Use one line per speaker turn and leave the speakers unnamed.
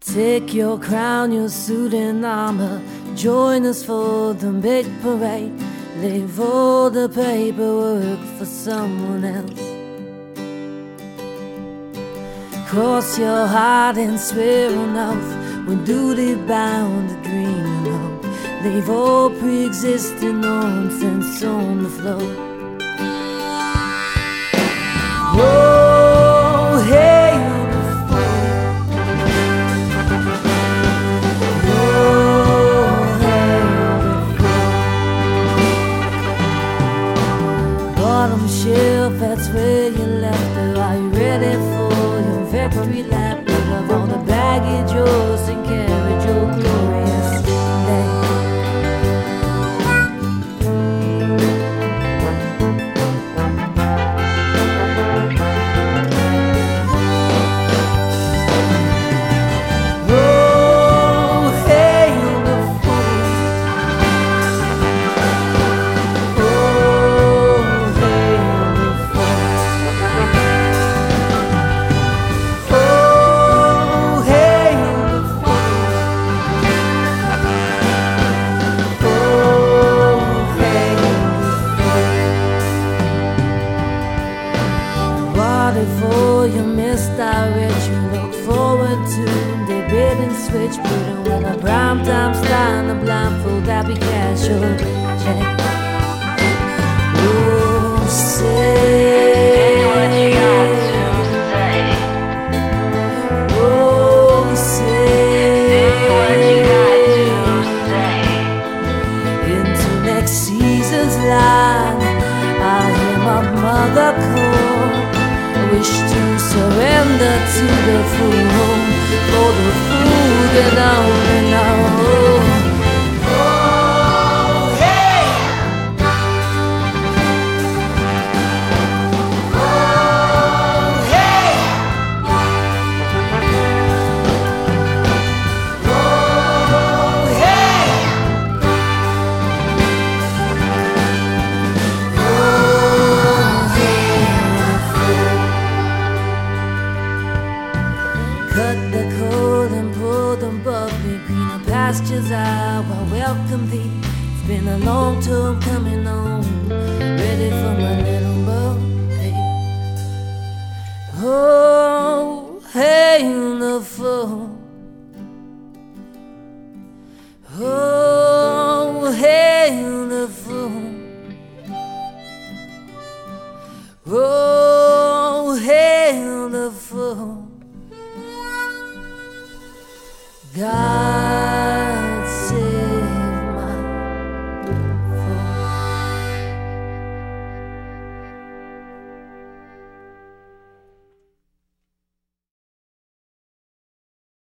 Take your crown, your suit and armor. Join us for the big parade. Leave all the paperwork for someone else. Cross your heart and swear on oath. We're duty bound to dream of. Leave all pre existing nonsense on the floor. Oh, shelf, that's where you left her. Are you ready for your victory lap? Rid of all the baggage, forward to the bait and switch. Put it when a prime time star the blindfold. Happy casual check. Oh, say. Oh, say. Into next season's line, I hear my mother call. Wish to surrender to the for pastures I welcome thee. It's been a long time coming on, ready for my little boy. Oh, hail the fool. Oh, hail the fool. Oh, hail the fool. God